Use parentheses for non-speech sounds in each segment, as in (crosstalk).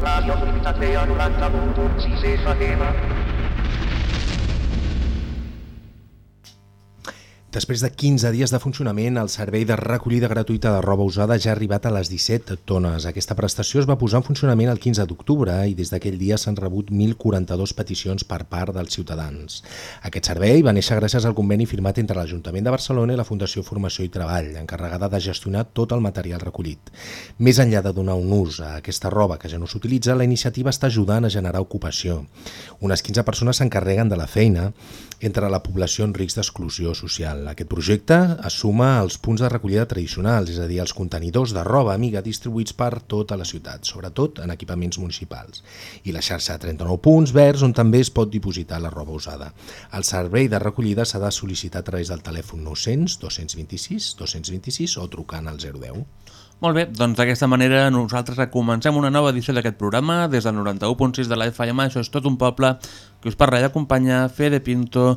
Radio Comunitat Vea 90.6 FM. Després de 15 dies de funcionament, el servei de recollida gratuïta de roba usada ja ha arribat a les 17 tones. Aquesta prestació es va posar en funcionament el 15 d'octubre i des d'aquell dia s'han rebut 1.042 peticions per part dels ciutadans. Aquest servei va néixer gràcies al conveni firmat entre l'Ajuntament de Barcelona i la Fundació Formació i Treball, encarregada de gestionar tot el material recollit. Més enllà de donar un ús a aquesta roba que ja no s'utilitza, la iniciativa està ajudant a generar ocupació. Unes 15 persones s'encarreguen de la feina entre la població en risc d'exclusió social. Aquest projecte assuma els punts de recollida tradicionals, és a dir, els contenidors de roba amiga distribuïts per tota la ciutat, sobretot en equipaments municipals, i la xarxa de 39 punts verds on també es pot dipositar la roba usada. El servei de recollida s'ha de sol·licitar a través del telèfon 900 226 226 o trucant al 010. Molt bé, doncs d'aquesta manera nosaltres comencem una nova edició d'aquest programa des del 91.6 de la FM, això és tot un poble, que us parla i acompanya Fede Pinto,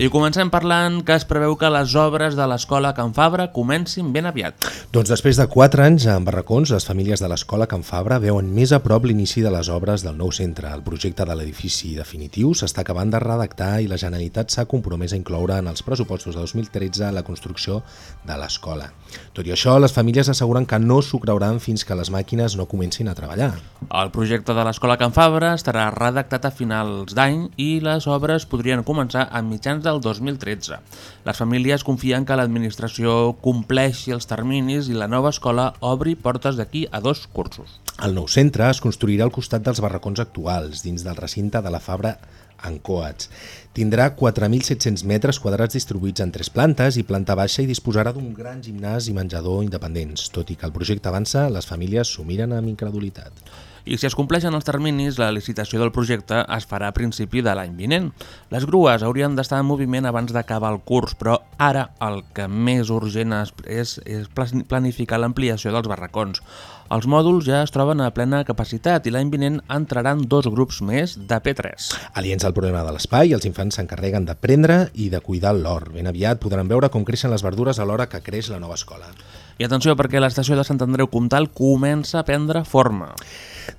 I comencem parlant que es preveu que les obres de l'escola Can Fabra comencin ben aviat. Doncs després de 4 anys en barracons, les famílies de l'escola Can Fabra veuen més a prop l'inici de les obres del nou centre. El projecte de l'edifici definitiu s'està acabant de redactar i la Generalitat s'ha compromès a incloure en els pressupostos de 2013 la construcció de l'escola. Tot i això, les famílies asseguren que no s'ho creuran fins que les màquines no comencin a treballar. El projecte de l'escola Can Fabra estarà redactat a finals d'any i les obres podrien començar a mitjans de del 2013. Les famílies confien que l'administració compleixi els terminis i la nova escola obri portes d'aquí a dos cursos. El nou centre es construirà al costat dels barracons actuals, dins del recinte de la Fabra en Coats. Tindrà 4.700 metres quadrats distribuïts en tres plantes i planta baixa i disposarà d'un gran gimnàs i menjador independents. Tot i que el projecte avança, les famílies s'ho miren amb incredulitat i si es compleixen els terminis, la licitació del projecte es farà a principi de l'any vinent. Les grues haurien d'estar en moviment abans d'acabar el curs, però ara el que més urgent és, és planificar l'ampliació dels barracons. Els mòduls ja es troben a plena capacitat i l'any vinent entraran dos grups més de P3. Aliens al problema de l'espai, els infants s'encarreguen de prendre i de cuidar l'hort. Ben aviat podran veure com creixen les verdures a l'hora que creix la nova escola. I atenció perquè l'estació de Sant Andreu Comtal comença a prendre forma.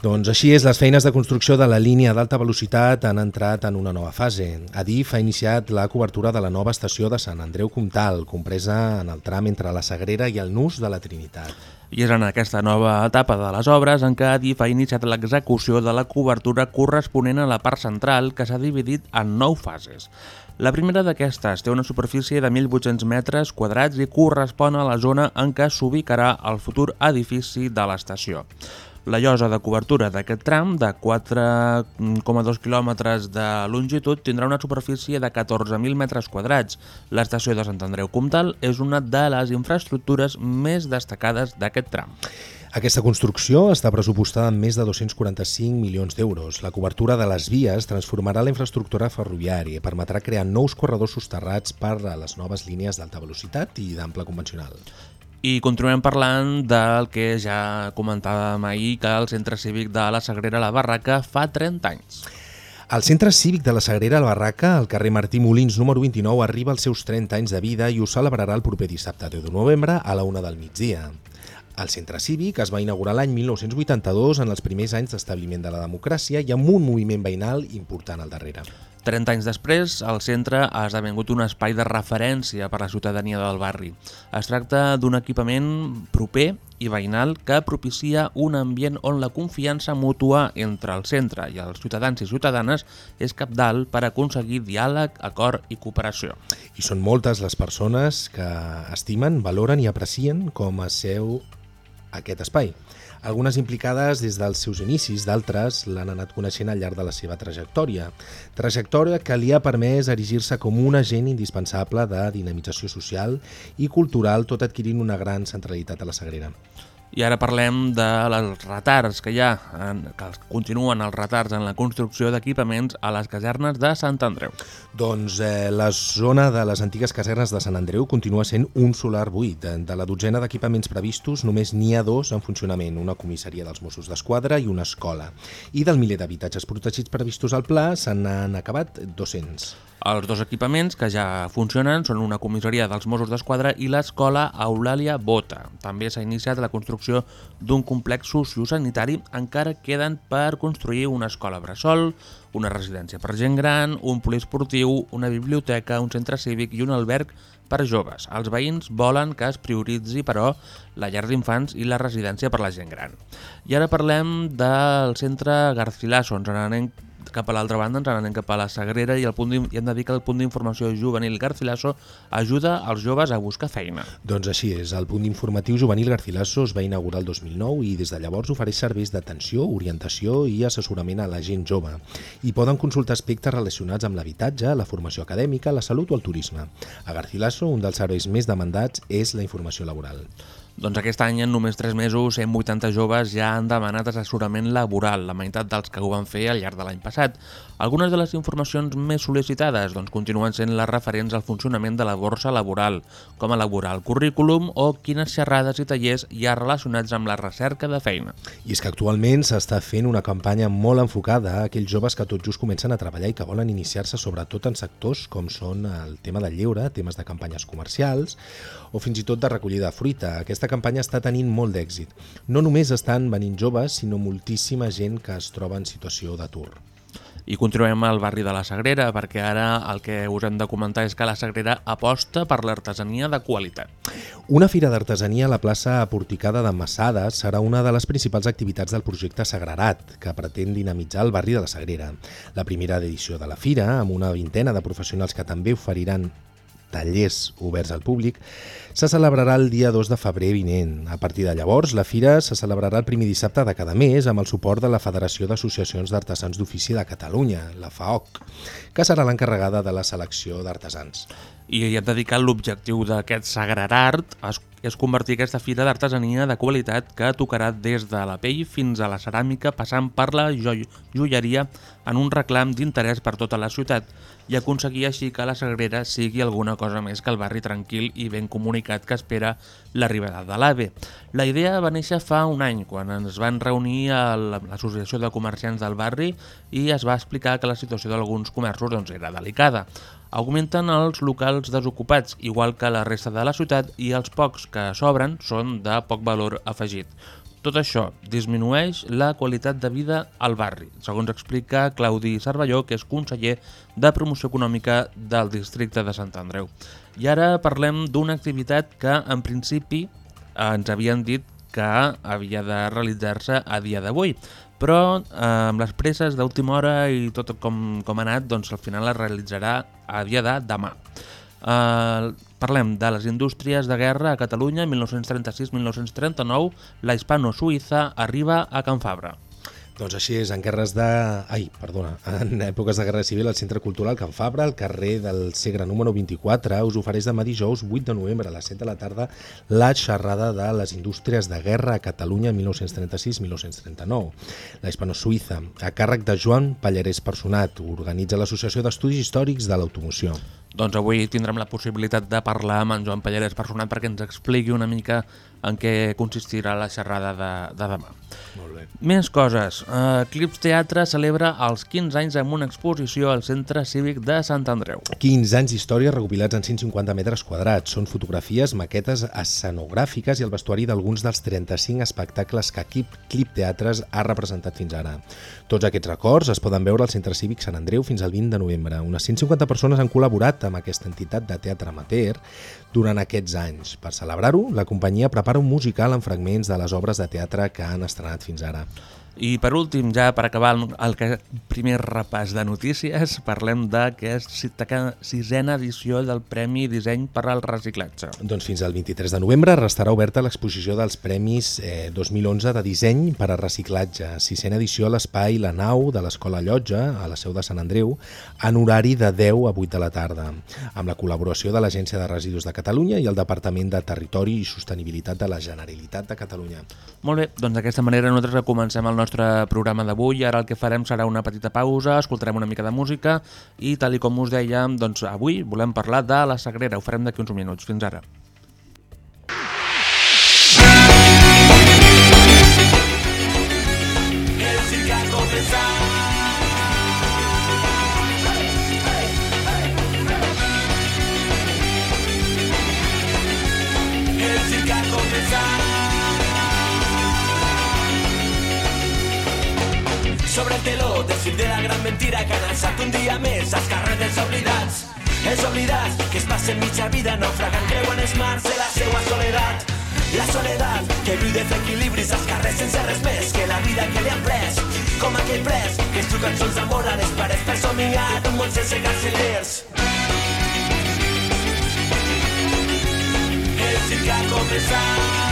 Doncs així és, les feines de construcció de la línia d'alta velocitat han entrat en una nova fase. Adif ha iniciat la cobertura de la nova estació de Sant Andreu Comtal, compresa en el tram entre la Sagrera i el Nus de la Trinitat. I és en aquesta nova etapa de les obres en què Adif ha iniciat l'execució de la cobertura corresponent a la part central que s'ha dividit en nou fases. La primera d'aquestes té una superfície de 1.800 metres quadrats i correspon a la zona en què s'ubicarà el futur edifici de l'estació. La llosa de cobertura d'aquest tram, de 4,2 km de longitud, tindrà una superfície de 14.000 metres quadrats. L'estació de Sant Andreu Comtal és una de les infraestructures més destacades d'aquest tram. Aquesta construcció està pressupostada en més de 245 milions d'euros. La cobertura de les vies transformarà la infraestructura ferroviària i permetrà crear nous corredors sosterrats per a les noves línies d'alta velocitat i d'ample convencional. I continuem parlant del que ja comentàvem ahir, que el Centre Cívic de la Sagrera La Barraca fa 30 anys. El Centre Cívic de la Sagrera La Barraca, al carrer Martí Molins número 29, arriba als seus 30 anys de vida i ho celebrarà el proper dissabte 10 de novembre a la una del migdia. El centre cívic es va inaugurar l'any 1982 en els primers anys d'establiment de la democràcia i amb un moviment veïnal important al darrere. 30 anys després, el centre ha esdevingut un espai de referència per a la ciutadania del barri. Es tracta d'un equipament proper i veïnal que propicia un ambient on la confiança mútua entre el centre i els ciutadans i ciutadanes és capdalt per aconseguir diàleg, acord i cooperació. I són moltes les persones que estimen, valoren i aprecien com a seu aquest espai. Algunes implicades des dels seus inicis, d'altres l'han anat coneixent al llarg de la seva trajectòria. Trajectòria que li ha permès erigir-se com un agent indispensable de dinamització social i cultural, tot adquirint una gran centralitat a la Sagrera. I ara parlem dels retards que hi ha, en, que continuen els retards en la construcció d'equipaments a les casernes de Sant Andreu. Doncs eh, la zona de les antigues casernes de Sant Andreu continua sent un solar buit. De, de la dotzena d'equipaments previstos, només n'hi ha dos en funcionament, una comissaria dels Mossos d'Esquadra i una escola. I del miler d'habitatges protegits previstos al pla, se n'han acabat 200. Els dos equipaments que ja funcionen són una comissaria dels Mossos d'Esquadra i l'escola Eulàlia Bota. També s'ha iniciat la construcció d'un complex sociosanitari, encara queden per construir una escola bressol, una residència per gent gran, un poliesportiu, una biblioteca, un centre cívic i un alberg per joves. Els veïns volen que es prioritzi, però, la llar d'infants i la residència per la gent gran. I ara parlem del centre Garcilaso. Ens n'anem cap a l'altra banda, ens anem cap a la Sagrera i, el punt i hem de dir que el punt d'informació juvenil Garcilaso ajuda els joves a buscar feina. Doncs així és, el punt informatiu juvenil Garcilaso es va inaugurar el 2009 i des de llavors ofereix serveis d'atenció, orientació i assessorament a la gent jove. I poden consultar aspectes relacionats amb l'habitatge, la formació acadèmica, la salut o el turisme. A Garcilaso, un dels serveis més demandats és la informació laboral. Doncs aquest any, en només 3 mesos, 180 joves ja han demanat assessorament laboral, la meitat dels que ho van fer al llarg de l'any passat. Algunes de les informacions més sol·licitades doncs, continuen sent les referents al funcionament de la borsa laboral, com elaborar el currículum o quines xerrades i tallers hi ha relacionats amb la recerca de feina. I és que actualment s'està fent una campanya molt enfocada a aquells joves que tot just comencen a treballar i que volen iniciar-se sobretot en sectors com són el tema del lleure, temes de campanyes comercials o fins i tot de recollida de fruita. Aquesta campanya està tenint molt d'èxit. No només estan venint joves, sinó moltíssima gent que es troba en situació d'atur. I continuem al barri de la Sagrera, perquè ara el que us hem de comentar és que la Sagrera aposta per l'artesania de qualitat. Una fira d'artesania a la plaça Porticada de Massades serà una de les principals activitats del projecte Sagrarat, que pretén dinamitzar el barri de la Sagrera. La primera edició de la fira, amb una vintena de professionals que també oferiran tallers oberts al públic, se celebrarà el dia 2 de febrer vinent. A partir de llavors, la fira se celebrarà el primer dissabte de cada mes amb el suport de la Federació d'Associacions d'Artesans d'Ofici de Catalunya, la FAOC, que serà l'encarregada de la selecció d'artesans. I hem de dir que l'objectiu d'aquest Sagrar Art és, és convertir aquesta fira d'artesania de qualitat que tocarà des de la pell fins a la ceràmica, passant per la jo joieria en un reclam d'interès per tota la ciutat i aconseguir així que la Sagrera sigui alguna cosa més que el barri tranquil i ben comunicat que espera l'arribada de l'AVE. La idea va néixer fa un any, quan ens van reunir a l'Associació de Comerciants del barri i es va explicar que la situació d'alguns comerços doncs, era delicada. Augmenten els locals desocupats, igual que la resta de la ciutat, i els pocs que s'obren són de poc valor afegit. Tot això disminueix la qualitat de vida al barri, segons explica Claudi Cervelló, que és conseller de Promoció Econòmica del districte de Sant Andreu. I ara parlem d'una activitat que, en principi, ens havien dit que havia de realitzar-se a dia d'avui, però eh, amb les presses d'última hora i tot com, com ha anat, doncs al final es realitzarà a dia de demà. Eh, parlem de les indústries de guerra a Catalunya 1936-1939, la hispano-suïssa arriba a Can Fabra. Doncs així és, en guerres de... Ai, perdona, en èpoques de guerra civil, el Centre Cultural Can Fabra, al carrer del Segre número 24, us ofereix demà dijous 8 de novembre a les 7 de la tarda la xerrada de les indústries de guerra a Catalunya 1936-1939, la hispano-suïssa, a càrrec de Joan Pallarès Personat, organitza l'Associació d'Estudis Històrics de l'Automoció. Doncs avui tindrem la possibilitat de parlar amb en Joan Pallarès Personat perquè ens expliqui una mica en què consistirà la xerrada de, de demà. Molt bé. Més coses. Uh, Clips Teatre celebra els 15 anys amb una exposició al Centre Cívic de Sant Andreu. 15 anys d'història recopilats en 150 metres quadrats. Són fotografies, maquetes escenogràfiques i el vestuari d'alguns dels 35 espectacles que Clip, Clip Teatres ha representat fins ara. Tots aquests records es poden veure al Centre Cívic Sant Andreu fins al 20 de novembre. Unes 150 persones han col·laborat amb aquesta entitat de teatre amateur durant aquests anys. Per celebrar-ho, la companyia prepara un musical en fragments de les obres de teatre que han estrenat fins ara. I per últim, ja per acabar el, el primer repàs de notícies, parlem d'aquesta sisena edició del Premi Disseny per al Reciclatge. Doncs fins al 23 de novembre restarà oberta l'exposició dels Premis eh, 2011 de Disseny per a Reciclatge, sisena edició a l'Espai La Nau de l'Escola Llotja, a la seu de Sant Andreu, en horari de 10 a 8 de la tarda, amb la col·laboració de l'Agència de Residus de Catalunya i el Departament de Territori i Sostenibilitat de la Generalitat de Catalunya. Molt bé, doncs d'aquesta manera nosaltres comencem el nostre programa d'avui. Ara el que farem serà una petita pausa, escoltarem una mica de música i, tal i com us dèiem, doncs avui volem parlar de la Sagrera. Ho farem d'aquí uns minuts. Fins ara. Mentira que han alçat un dia més als carrers oblidats. Els oblidats que es passen mitja vida naufragant creuen els mars de la seua soledat. La soledat que viu de fer equilibris als carrers sense res més que la vida que li han pres. Com aquell pres que es diu cançons d'amor a les pares per somiar un món sense carcellers. El circ ha començat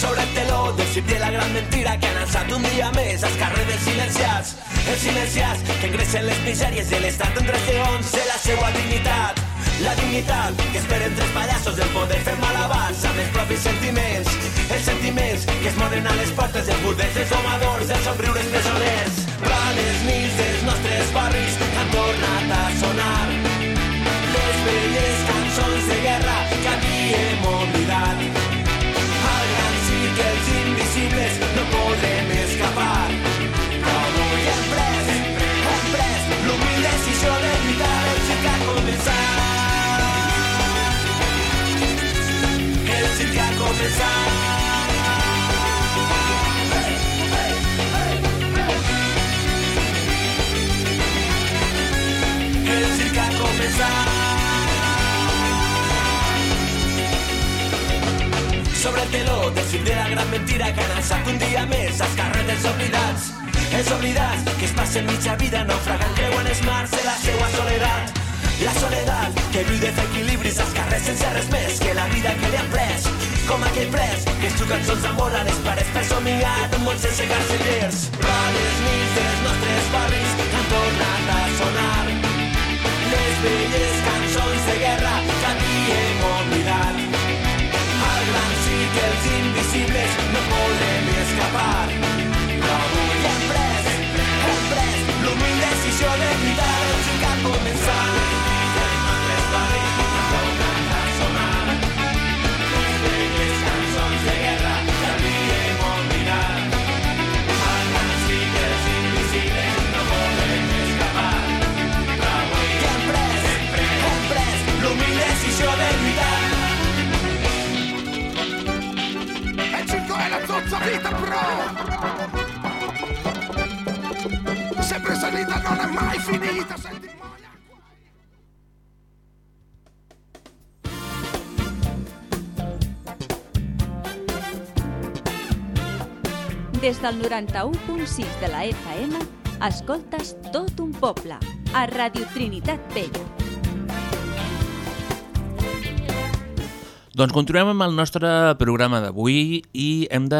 Sobre el teló del cip de la gran mentira que han alçat un dia més als carrers dels silenciats. Els silenciats que ingressen les misèries de l'estat en regions de la seva dignitat. La dignitat que esperen tres pallassos del poder fer malabats amb els propis sentiments. Els sentiments que es moren a les portes dels burdels, dels domadors, dels somriures presoners. Planes nits dels nostres barris sobre el teló del circ de la gran mentira que han alçat un dia més als carrers dels oblidats. Els que es passen mitja vida naufragant creuen els mars de la seua soledat. La soledat que viu de fer equilibris als carrers sense res més que la vida que li han. Com aquell pres que es diu cançons d'amor a les pares per somiar un món sense carcellers. Però les nits dels nostres barris han tornat a sonar. Les velles cançons de guerra que havíem oblidat. Al gran sí que els invisibles no podem escapar. Vita pro Sempre salita non è mai finita Senti Des del 91.6 de la FM, escoltes tot un poble, a Radio Trinitat Vella. Doncs continuem amb el nostre programa d'avui i hem de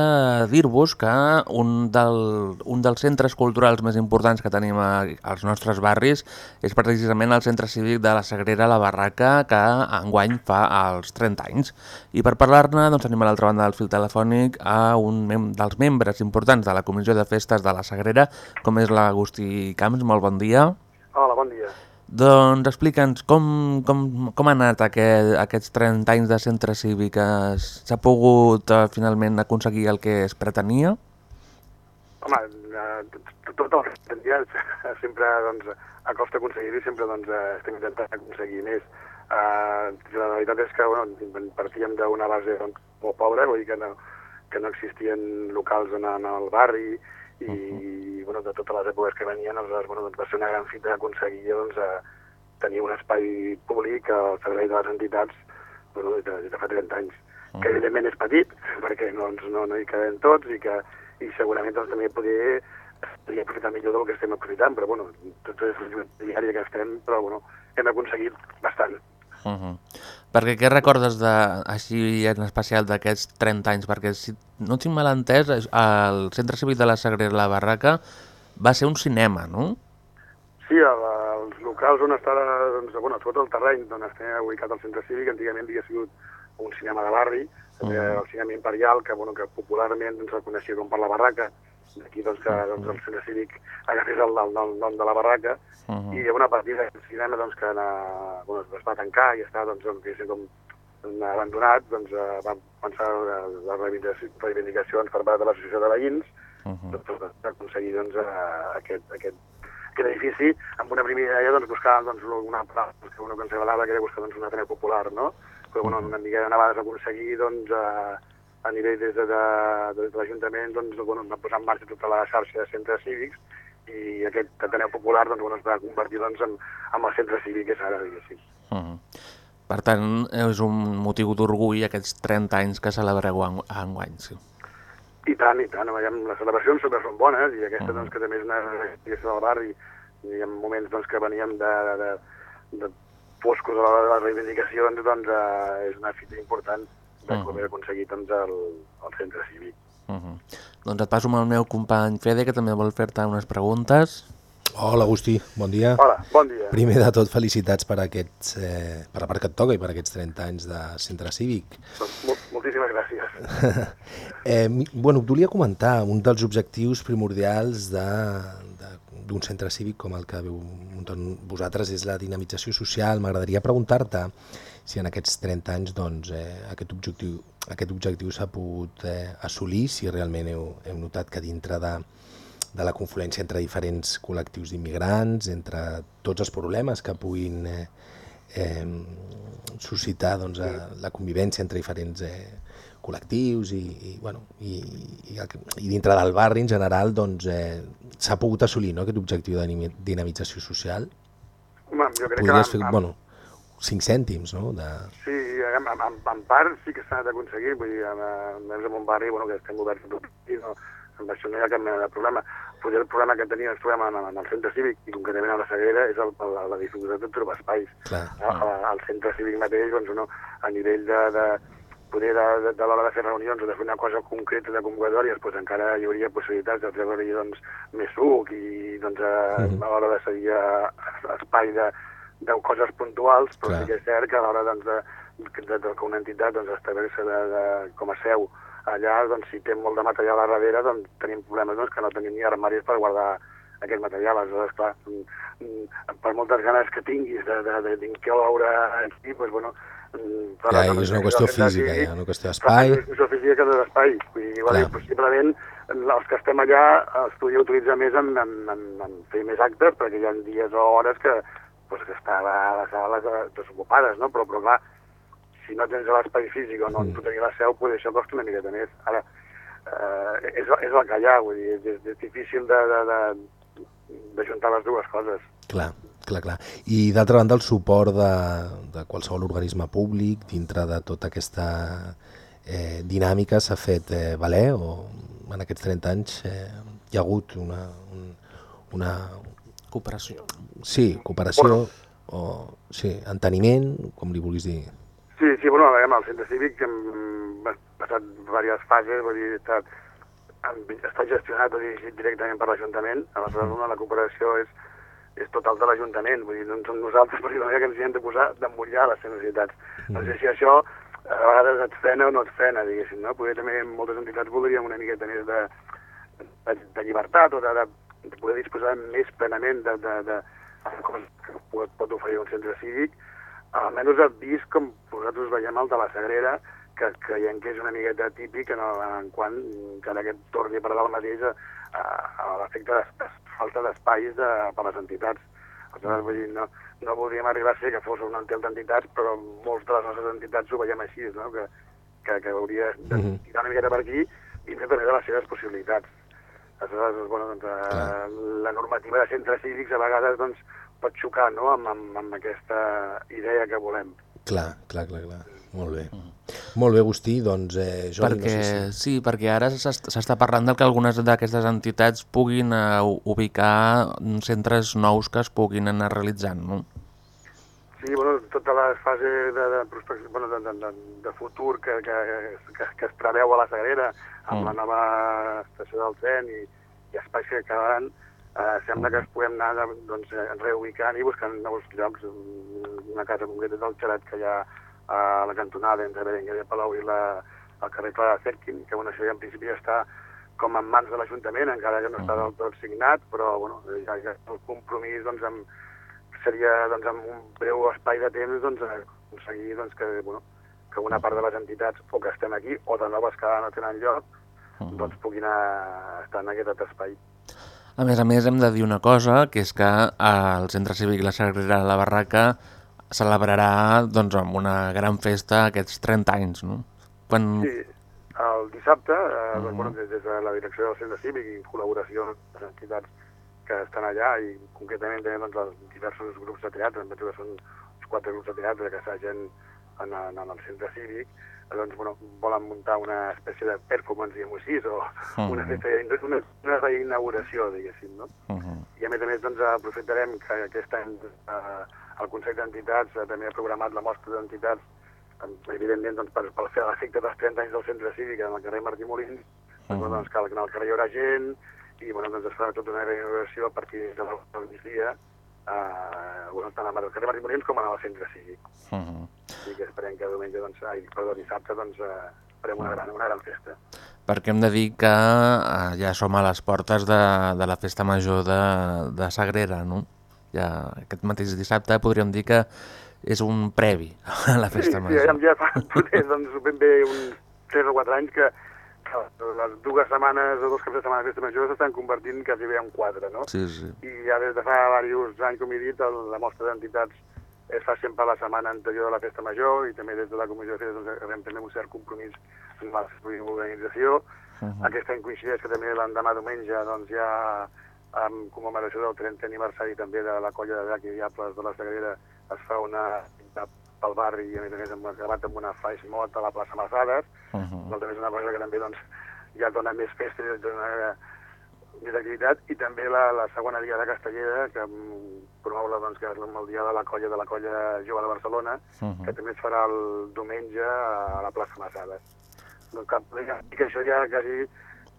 dir-vos que un, del, un dels centres culturals més importants que tenim a, als nostres barris és precisament el Centre Cívic de la Sagrera La Barraca, que enguany fa els 30 anys. I per parlar-ne doncs, tenim a l'altra banda del fil telefònic a un mem dels membres importants de la Comissió de Festes de la Sagrera, com és l'Agustí Camps. Molt bon dia. Hola, bon dia. Doncs explica'ns com, com, com ha anat aquest, aquests 30 anys de centre cívic. S'ha pogut uh, finalment aconseguir el que es pretenia? Home, eh, tot el que sempre doncs, a costa aconseguir-ho i sempre doncs, eh, estem intentant aconseguir més. Uh, la veritat és que bueno, partíem d'una base doncs, molt pobra, vull dir que no, que no existien locals en, en el barri i bueno, de totes les èpoques que venien, aleshores bueno, doncs va ser una gran fita aconseguir doncs, eh, tenir un espai públic al servei de les entitats bueno, des, de, des de fa 30 anys, que evidentment és petit, (laughs) perquè no, no, no hi quedem tots i que i segurament doncs, també poder podria aprofitar millor del que estem aprofitant, però bueno, tot és el diari que estem, però bueno, hem aconseguit bastant. Uh -huh. Perquè què recordes de, així en especial d'aquests 30 anys? Perquè si no tinc mal entès, el Centre Cívic de la Sagrera La Barraca va ser un cinema, no? Sí, el, els locals on està, doncs, bueno, tot el terreny on està ubicat el centre cívic, antigament havia sigut un cinema de barri, també el cinema imperial, que, bueno, que popularment ens el coneixia com per la barraca, d'aquí doncs, que doncs, el centre cívic agafés el, el, el nom de la barraca, Uh -huh. i una partir d'aquest cinema doncs, que ana, bueno, es va tancar i està doncs, doncs, com abandonat, doncs, eh, van començar eh, les reivindicacions, per part de l'associació de veïns, Uh -huh. doncs, per aconseguir doncs, eh, aquest, aquest, aquest edifici amb una primera idea doncs, buscar doncs, una plaça que uno que ens revelava que era buscar doncs, una tren popular, no? Però bueno, una mica anava a aconseguir doncs, a, a nivell des de, de, de l'Ajuntament doncs, bueno, va posar en marxa tota la xarxa de centres cívics i aquest Ateneu Popular doncs, bueno, es va convertir doncs, en, en el centre cívic que és ara, diguéssim. Uh -huh. Per tant, és un motiu d'orgull aquests 30 anys que celebreu en, enguany. Sí. I tant, i tant. Veiem, les celebracions sempre són bones i aquesta, doncs, que també és una reivindicació del barri. Hi ha moments doncs, que veníem de, de, de, de foscos a l'hora de les reivindicacions, doncs eh, és una fita important de com he aconseguit doncs, el, el centre cívic. Uh -huh. Doncs et passo amb el meu company Fede, que també vol fer-te unes preguntes. Hola, Agustí, bon dia. Hola, bon dia. Primer de tot, felicitats per, aquests, eh, per la part que et toca i per aquests 30 anys de centre cívic. Doncs, mol, moltíssimes gràcies. (laughs) Eh, bueno, et volia comentar, un dels objectius primordials de- de- d'un centre cívic com el que veu vosaltres és la dinamització social. M'agradaria preguntar-te si en aquests 30 anys doncs, eh, aquest objectiu, aquest objectiu s'ha pogut eh, assolir, si realment heu, heu notat que dintre de, de la confluència entre diferents col·lectius d'immigrants, entre tots els problemes que puguin eh, eh, suscitar doncs, eh, la convivència entre diferents eh, col·lectius i, i, bueno, i, i, i dintre del barri en general doncs, eh, s'ha pogut assolir no, aquest objectiu de dinami- dinamització social. Home, jo crec Podries que... fer, amb- bueno, 5 cèntims, no? De... Sí, en, en, en, en part sí que s'ha d'aconseguir, vull dir, en, en, en un barri bueno, que estem oberts i no, amb això no hi ha cap mena de problema. Potser el problema que tenim, ens trobem en, en el centre cívic, i concretament a la Sagrera, és el, la, la dificultat de trobar espais. Clar. A, a, al centre cívic mateix, doncs, no, a nivell de, de poder de, de, de l'hora de fer reunions o de fer una cosa concreta de convocatòries, doncs encara hi hauria possibilitats de treure-hi doncs, més suc i doncs, a, a l'hora de seguir a, a espai de, de coses puntuals, però Clar. sí que és cert que a l'hora doncs, de, de, de, que una entitat doncs, estableix de, de, com a seu allà, doncs, si té molt de material a darrere, doncs, tenim problemes doncs, que no tenim ni armaris per guardar aquest material. Aleshores, clar, mm, mm, per moltes ganes que tinguis de, de, de, d'incloure aquí, doncs, bueno, mm, per Ja, és una qüestió física, ja, una qüestió clar, d'espai. És una qüestió física que de l'espai. Vull dir, Clar. possiblement els que estem allà els podria utilitzar més en, en, en, en fer més actes, perquè hi ha dies o hores que, pues, que estava a les sales desocupades, no? Però, però clar, si no tens l'espai físic o no mm. tu la seu, pues, això costa una miqueta més. Ara, eh, és, és el que hi ha, vull dir, és, és difícil de, de, de, de juntar les dues coses. Clar, clar, clar. I d'altra banda el suport de, de qualsevol organisme públic dintre de tota aquesta eh, dinàmica s'ha fet eh, valer o en aquests 30 anys eh, hi ha hagut una, un, una Cooperació. sí, cooperació o sí, enteniment, com li vulguis dir. Sí, sí, bueno, a veure, al centre cívic hem passat diverses fases, vull dir, està, està gestionat o dirigit directament per l'Ajuntament, aleshores una, la cooperació és, és total de l'Ajuntament, vull dir, no som nosaltres (laughs) particularment que ens hi hem de posar d'emmullar les seves necessitats. Mm. No sé si això a vegades et frena o no et frena, diguéssim, no? Poder també moltes entitats voldríem una miqueta més de, de, de llibertat o de, de, de poder disposar més plenament de, de, de, de coses que pot, pot oferir un centre cívic, almenys he vist com nosaltres veiem el de la Sagrera, que creiem que és una miqueta típic en, el, en quan encara que torni a parlar el mateix a, a, a l'efecte de, falta d'espais de, per les entitats. Aleshores, vull dir, no, no voldríem arribar a ser que fos un entel d'entitats, però moltes de les nostres entitats ho veiem així, no? que, que, que hauria de Mhm. tirar una miqueta per aquí i també de les seves possibilitats. Aleshores, bueno, doncs, eh, la normativa de centres cívics a vegades doncs, pot xocar no? amb, amb, amb aquesta idea que volem. Clar, clar, clar, clar. Molt bé. Molt bé, Agustí, doncs eh, Jordi, perquè, no sé si... Sí, perquè ara s'est- s'està parlant del que algunes d'aquestes entitats puguin eh, u- ubicar centres nous que es puguin anar realitzant, no? Sí, bueno, tota la fase de, de, bueno, de, de, de, futur que, que, que, que es preveu a la Sagrera amb Mm. la nova estació del tren i, i espais que quedaran, eh, sembla que es puguem anar doncs, reubicant i buscant nous llocs. Una casa concreta del Xerat que hi ha a la cantonada entre Berenguer de Palau i la, el carrer Clara Cerquin, que bueno, això ja en principi ja està com en mans de l'Ajuntament, encara que no està del tot signat, però bueno, ja, ja el compromís doncs, amb, seria doncs, amb un breu espai de temps doncs, aconseguir doncs, que, bueno, que una part de les entitats o que estem aquí o de noves que no tenen lloc doncs, puguin estar en aquest altre espai. A més a més, hem de dir una cosa, que és que el Centre Cívic La Sagrera de la Barraca celebrarà doncs, amb una gran festa aquests 30 anys, no? Quan... Sí, el dissabte, eh, doncs, bueno, des, des de la direcció del centre cívic i en col·laboració amb les entitats que estan allà i concretament també doncs, els diversos grups de teatre, em penso que són uns quatre grups de teatre que s'hagen en, en, en el centre cívic, eh, doncs, bueno, volen muntar una espècie de performance, diguem-ho així, o una, festa, una, una reinauguració, diguéssim, no? Uh -huh. I a més a més doncs, aprofitarem que aquest any eh, el Consell d'Entitats eh, també ha programat la mostra d'entitats eh, evidentment doncs, per, per fer l'efecte dels 30 anys del centre cívic en el carrer Martí Molins, doncs, bueno, doncs cal que en el carrer hi haurà gent i bueno, doncs es farà tota una reinauguració a partir de del migdia eh, bueno, tant al carrer Martí Molins com en el centre cívic. Uh -huh. I que esperem que diumenge, doncs, ai, perdó, dissabte, doncs, eh, farem una gran, una gran festa. Perquè hem de dir que eh, ja som a les portes de, de la festa major de, de Sagrera, no? Ja aquest mateix dissabte podríem dir que és un previ a la festa sí, major. Sí, ja fa (laughs) potser, doncs, ben bé uns 3 o 4 anys que les dues setmanes o dos caps de setmana de festa major s'estan convertint quasi bé en quatre, no? Sí, sí. I ja des de fa diversos anys, com he dit, la mostra d'entitats es fa sempre la setmana anterior a la festa major i també des de la Comissió de Festes doncs, agarrem també un cert compromís amb la organització. Uh -huh. Aquest any coincideix que també l'endemà diumenge doncs, hi ha en commemoració del 30 aniversari també de la colla de drac i diables de la Sagrera es fa una pel barri i a més a més amb acabat amb una flash mob a la plaça Massades, Uh -huh. doncs, també és una cosa que també doncs, ja dona més festa i dona més activitat i també la, la segona dia de Castellera que promou la, doncs, que és el dia de la colla de la colla jove de Barcelona Uh -huh. que també es farà el diumenge a la plaça Massades. Doncs ja, que això ja quasi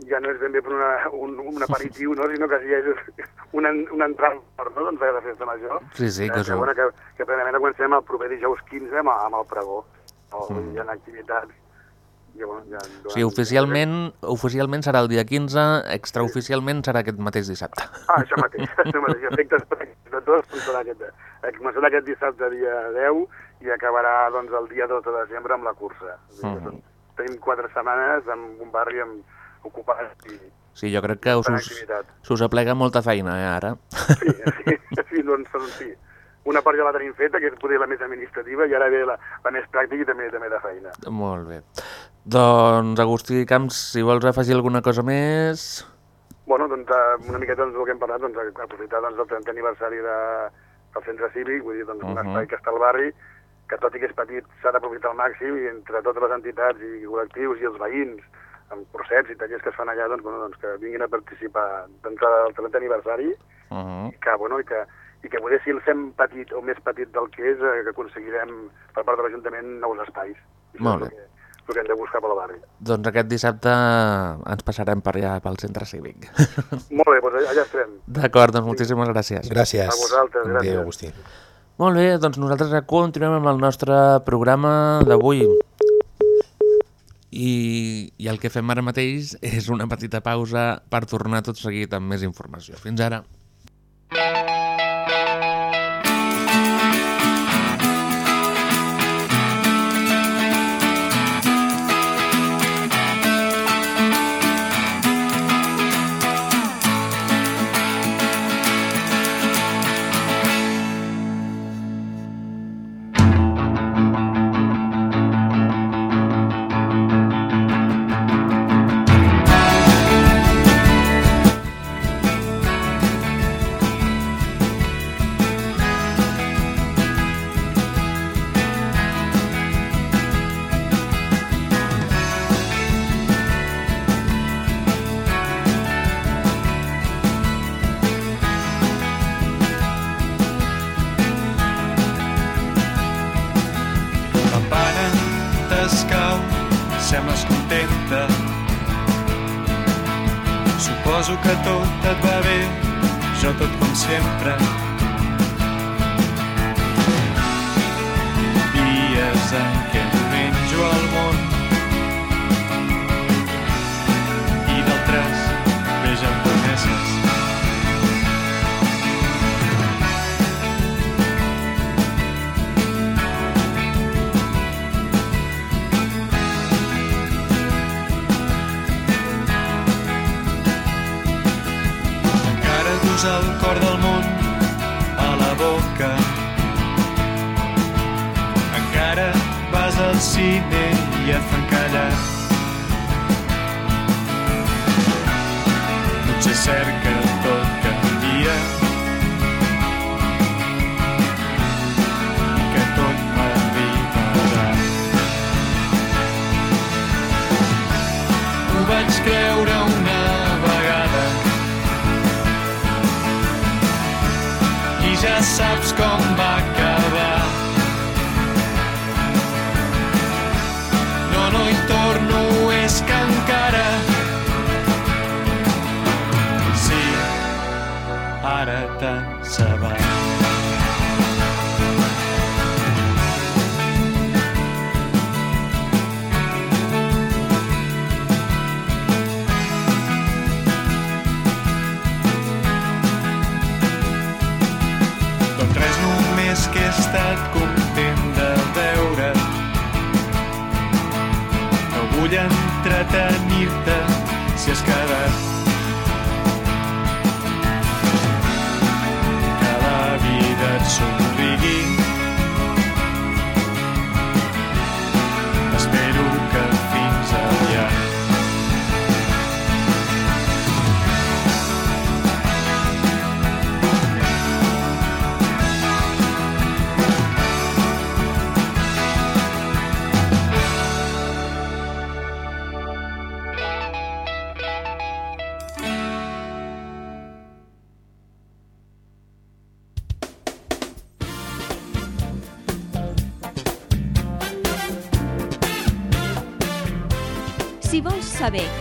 ja no és ben bé per una, un, un aperitiu, no? sinó que ja és una, una entrada no? doncs, de la festa major. Sí, sí, que Eh, això- bueno, que, que plenament comencem el proper dijous 15 amb, amb el pregó. No? Mm. Hi ha activitats. I, bueno, ja, O sigui, oficialment, oficialment serà el dia 15, extraoficialment serà aquest mateix dissabte. Ah, això mateix, (laughs) això mateix. Efectes de tots, doncs serà aquest, eh, començarà aquest dissabte dia 10 i acabarà doncs, el dia 2 de desembre amb la cursa. O són, tenim quatre setmanes amb un barri amb, ocupat i Sí, jo crec que us, us, us aplega molta feina, eh, ara. Sí, sí, sí, doncs, doncs sí. Una part ja la tenim feta, que és poder la més administrativa, i ara ve la, la més pràctica i també també de feina. Molt bé. Doncs, Agustí Camps, si vols afegir alguna cosa més... Bueno, doncs eh, una miqueta doncs, del que hem parlat, doncs, aprofitar doncs, el 30 aniversari de, del centre cívic, vull dir, doncs, un Mhm. espai que està al barri, que tot i que és petit s'ha d'aprofitar al màxim i entre totes les entitats i col·lectius i els veïns, amb cursets i tallers que es fan allà, doncs, bueno, doncs que vinguin a participar d'entrada del 30 aniversari Uh -huh. i que, bueno, i que, i que poder si el fem petit o més petit del que és, eh, que aconseguirem per part de l'Ajuntament nous espais. I Molt és bé. El que, el que hem de buscar pel barri. Doncs aquest dissabte ens passarem per allà, pel centre cívic. (laughs) Molt bé, doncs allà estarem. D'acord, doncs moltíssimes gràcies. Gràcies. A vosaltres, gràcies. Adéu, Agustí. Molt bé, doncs nosaltres continuem amb el nostre programa d'avui. I, I el que fem ara mateix és una petita pausa per tornar tot seguit amb més informació. Fins ara.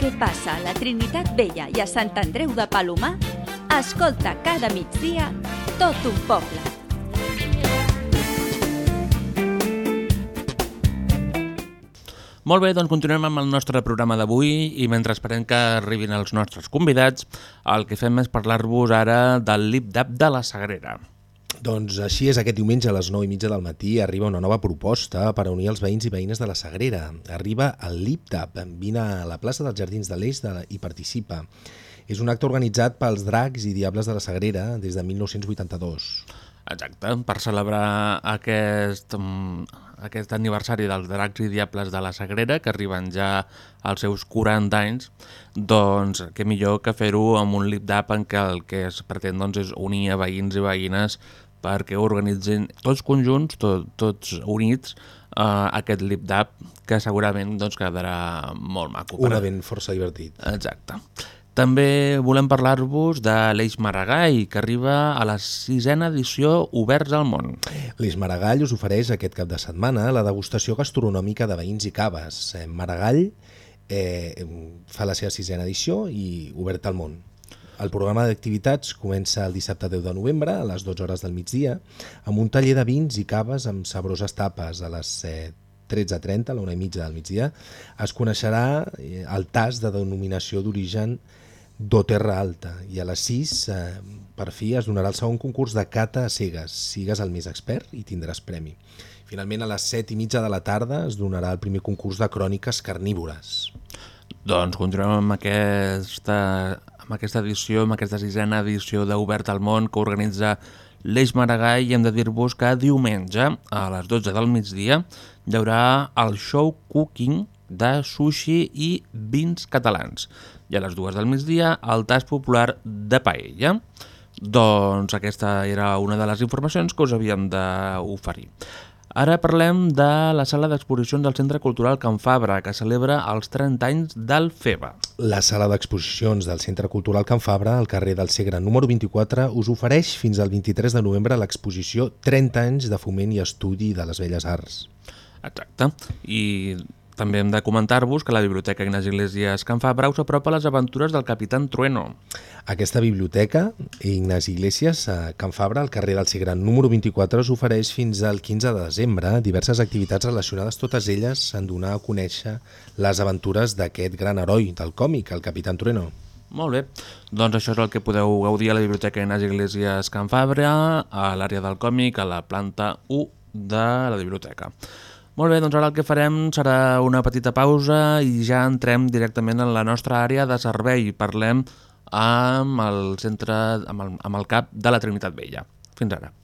Què passa a la Trinitat Vella i a Sant Andreu de Palomar, escolta cada migdia tot un poble. Molt bé, doncs continuem amb el nostre programa d'avui i mentre esperem que arribin els nostres convidats, el que fem és parlar-vos ara del LipDap de la Sagrera. Doncs així és, aquest diumenge a les 9 i mitja del matí arriba una nova proposta per a unir els veïns i veïnes de la Sagrera. Arriba el LipTap, vine a la plaça dels Jardins de l'Eix i participa. És un acte organitzat pels dracs i diables de la Sagrera des de 1982. Exacte, per celebrar aquest, mm, aquest aniversari dels dracs i diables de la Sagrera, que arriben ja als seus 40 anys, doncs què millor que fer-ho amb un lip-dap en què el que es pretén doncs, és unir a veïns i veïnes perquè organitzin tots conjunts, tot, tots units, eh, aquest lip-dap, que segurament doncs, quedarà molt maco. Un event força divertit. Exacte. També volem parlar-vos de l'Eix Maragall, que arriba a la sisena edició Oberts al món. L'Eix Maragall us ofereix aquest cap de setmana la degustació gastronòmica de veïns i caves. Eh, Maragall eh, fa la seva sisena edició i obert al món. El programa d'activitats comença el dissabte 10 de novembre a les 12 hores del migdia amb un taller de vins i caves amb sabroses tapes a les eh, 13.30, a la una i mitja del migdia, es coneixerà eh, el tas de denominació d'origen d'Oterra Alta i a les 6, eh, per fi, es donarà el segon concurs de cata a cegues. Sigues el més expert i tindràs premi. Finalment, a les 7 i mitja de la tarda es donarà el primer concurs de cròniques carnívores. Doncs continuem amb aquesta, amb aquesta edició, amb aquesta sisena edició d'Obert al món que organitza l'Eix Maragall i hem de dir-vos que diumenge a les 12 del migdia hi haurà el show cooking de sushi i vins catalans i a les dues del migdia el tas popular de paella. Doncs aquesta era una de les informacions que us havíem d'oferir. Ara parlem de la sala d'exposicions del Centre Cultural Can Fabra, que celebra els 30 anys del FEBA. La sala d'exposicions del Centre Cultural Can Fabra, al carrer del Segre número 24, us ofereix fins al 23 de novembre l'exposició 30 anys de foment i estudi de les belles arts. Exacte. I També hem de comentar-vos que la Biblioteca Ignasi Iglesias Can Fabra us apropa les aventures del Capitán Trueno. Aquesta biblioteca, Ignasi Iglesias, a Can Fabra, al carrer del Segran número 24, us ofereix fins al 15 de desembre diverses activitats relacionades, totes elles en donar a conèixer les aventures d'aquest gran heroi del còmic, el Capitán Trueno. Molt bé, doncs això és el que podeu gaudir a la Biblioteca Ignasi Iglesias Can Fabra, a l'àrea del còmic, a la planta 1 de la biblioteca. Molt bé, doncs ara el que farem serà una petita pausa i ja entrem directament en la nostra àrea de servei. Parlem amb el centre, amb el, amb el cap de la Trinitat Vella. Fins ara.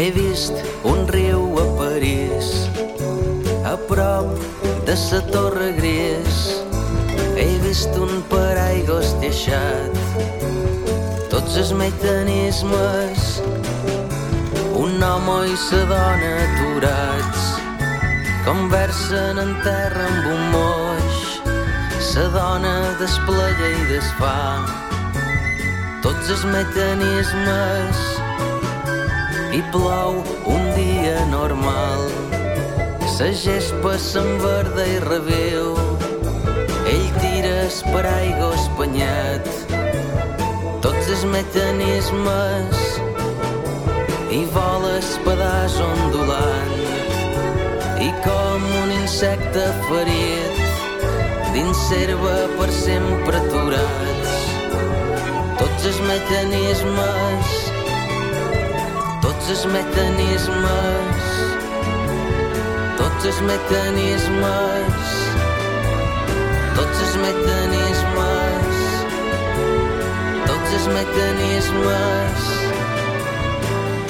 He vist un riu a París, a prop de sa torre gris. He vist un paraigos deixat, tots els mecanismes, un home i sa dona aturats, conversen en terra amb un moix, sa dona desplega i desfà, tots els mecanismes, i plou un dia normal. Sa gespa s'enverda i reviu, ell tira per aigua espanyat. Tots els mecanismes i vola pedaç ondulant i com un insecte ferit dins serva per sempre aturats. Tots els mecanismes tots els mecanismes, tots els mecanismes, tots els mecanismes, tots els mecanismes,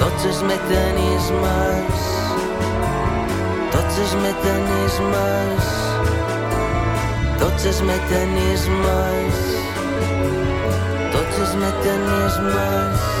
tots els mecanismes, tots els mecanismes, tots els mecanismes, tots els mecanismes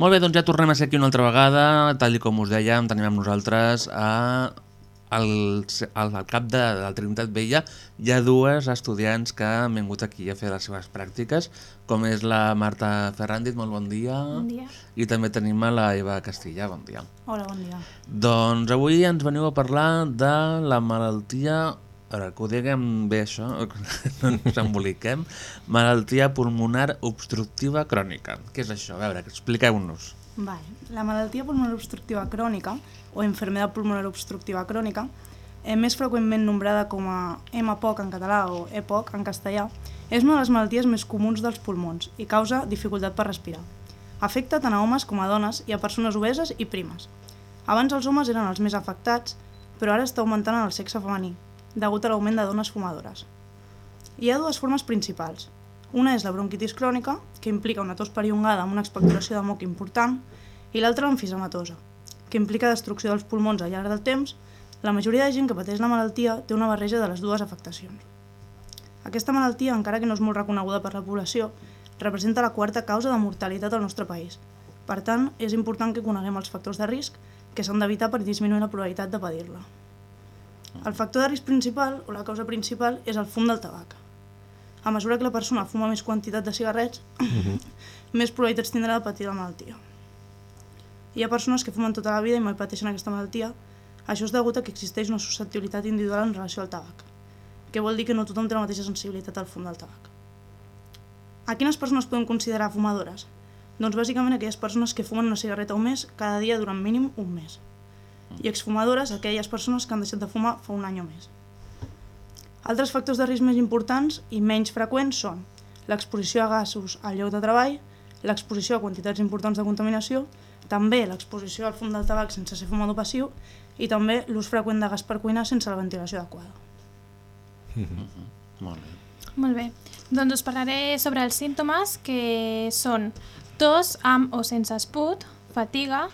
Molt bé, doncs ja tornem a ser aquí una altra vegada. Tal com us dèiem, tenim amb nosaltres a, al, al, al cap de, de la Trinitat Vella. Hi ha dues estudiants que han vingut aquí a fer les seves pràctiques, com és la Marta Ferrandit, molt bon dia. Bon dia. I també tenim a la Eva Castilla, bon dia. Hola, bon dia. Doncs avui ens veniu a parlar de la malaltia veure, que ho diguem bé això, (laughs) no ens emboliquem, malaltia pulmonar obstructiva crònica. Què és això? A veure, expliqueu-nos. Vale. La malaltia pulmonar obstructiva crònica, o enfermedad pulmonar obstructiva crònica, eh, més freqüentment nombrada com a EMAPOC en català o EPOC en castellà, és una de les malalties més comuns dels pulmons i causa dificultat per respirar. Afecta tant a homes com a dones i a persones obeses i primes. Abans els homes eren els més afectats, però ara està augmentant en el sexe femení, degut a l'augment de dones fumadores. Hi ha dues formes principals, Una és la bronquitis crònica, que implica una tos perllongada amb una expectoració de moc important, i l'altra l'emfisematosa, que implica destrucció dels pulmons al llarg del temps. La majoria de gent que pateix la malaltia té una barreja de les dues afectacions. Aquesta malaltia, encara que no és molt reconeguda per la població, representa la quarta causa de mortalitat al nostre país. Per tant, és important que coneguem els factors de risc que s'han d'evitar per disminuir la probabilitat de patir-la. El factor de risc principal, o la causa principal, és el fum del tabac. A mesura que la persona fuma més quantitat de cigarrets, (clears throat) més probabilitats tindrà de patir la malaltia. Hi ha persones que fumen tota la vida i mai pateixen aquesta malaltia. Això és degut a que existeix una susceptibilitat individual en relació al tabac, que vol dir que no tothom té la mateixa sensibilitat al fum del tabac. A quines persones podem considerar fumadores? Doncs bàsicament aquelles persones que fumen una cigarreta o més cada dia durant mínim un mes. I exfumadores, aquelles persones que han deixat de fumar fa un any o més. Altres factors de risc més importants i menys freqüents són l'exposició a gasos al lloc de treball, l'exposició a quantitats importants de contaminació, també l'exposició al fum del tabac sense ser fumador passiu i també l'ús freqüent de gas per cuinar sense la ventilació adequada. Molt bé. Molt bé. Doncs us parlaré sobre els símptomes que són tos amb o sense esput, fatiga,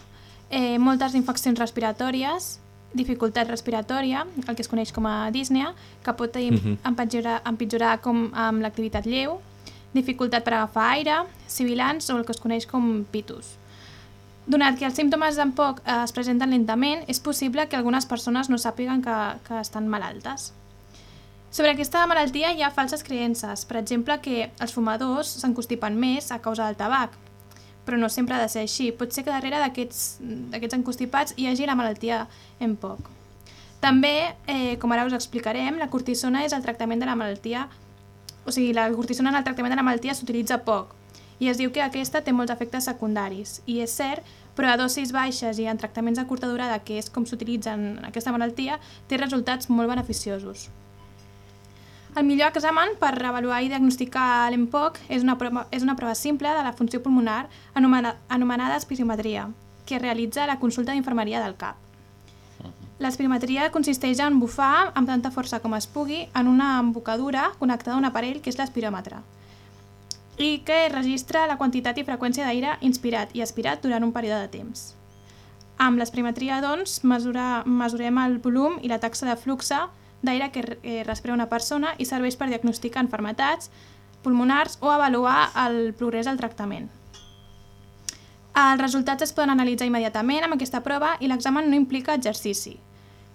eh, moltes infeccions respiratòries, dificultat respiratòria, el que es coneix com a dísnea, que pot Mhm. empitjorar, empitjorar com amb l'activitat lleu, dificultat per agafar aire, sibilants o el que es coneix com pitus. Donat que els símptomes tampoc eh, es presenten lentament, és possible que algunes persones no sàpiguen que, que estan malaltes. Sobre aquesta malaltia hi ha falses creences, per exemple que els fumadors s'encostipen més a causa del tabac, però no sempre ha de ser així. Pot ser que darrere d'aquests encostipats hi hagi la malaltia en poc. També, eh, com ara us explicarem, la cortisona és el tractament de la malaltia, o sigui, la cortisona en el tractament de la malaltia s'utilitza poc, i es diu que aquesta té molts efectes secundaris, i és cert, però a dosis baixes i en tractaments a curta durada, que és com s'utilitza en aquesta malaltia, té resultats molt beneficiosos. El millor examen per avaluar i diagnosticar l'EMPOC és una prova, és una prova simple de la funció pulmonar anomena, anomenada espirometria, que realitza la consulta d'infermeria del CAP. L'espirometria consisteix en bufar amb tanta força com es pugui en una embocadura connectada a un aparell que és l'espiròmetre i que registra la quantitat i freqüència d'aire inspirat i expirat durant un període de temps. Amb l'espirometria, doncs, mesura, mesurem el volum i la taxa de fluxe d'aire que eh, respira una persona i serveix per diagnosticar enfermetats pulmonars o avaluar el progrés del tractament. Els resultats es poden analitzar immediatament amb aquesta prova i l'examen no implica exercici,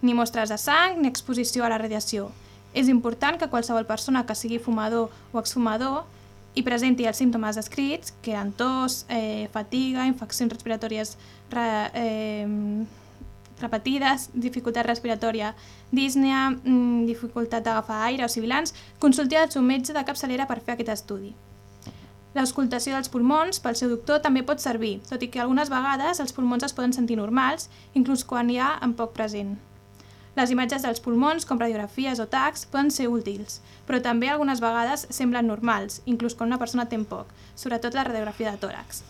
ni mostres de sang ni exposició a la radiació. És important que qualsevol persona que sigui fumador o exfumador i presenti els símptomes descrits, que eren tos, eh, fatiga, infeccions respiratòries re, eh, repetides, dificultat respiratòria, dísnea, mm, dificultat d'agafar aire o sibilants, consulti el seu metge de capçalera per fer aquest estudi. L'auscultació dels pulmons pel seu doctor també pot servir, tot i que algunes vegades els pulmons es poden sentir normals, inclús quan hi ha en poc present. Les imatges dels pulmons, com radiografies o tacs, poden ser útils, però també algunes vegades semblen normals, inclús quan una persona té poc, sobretot la radiografia de tòrax.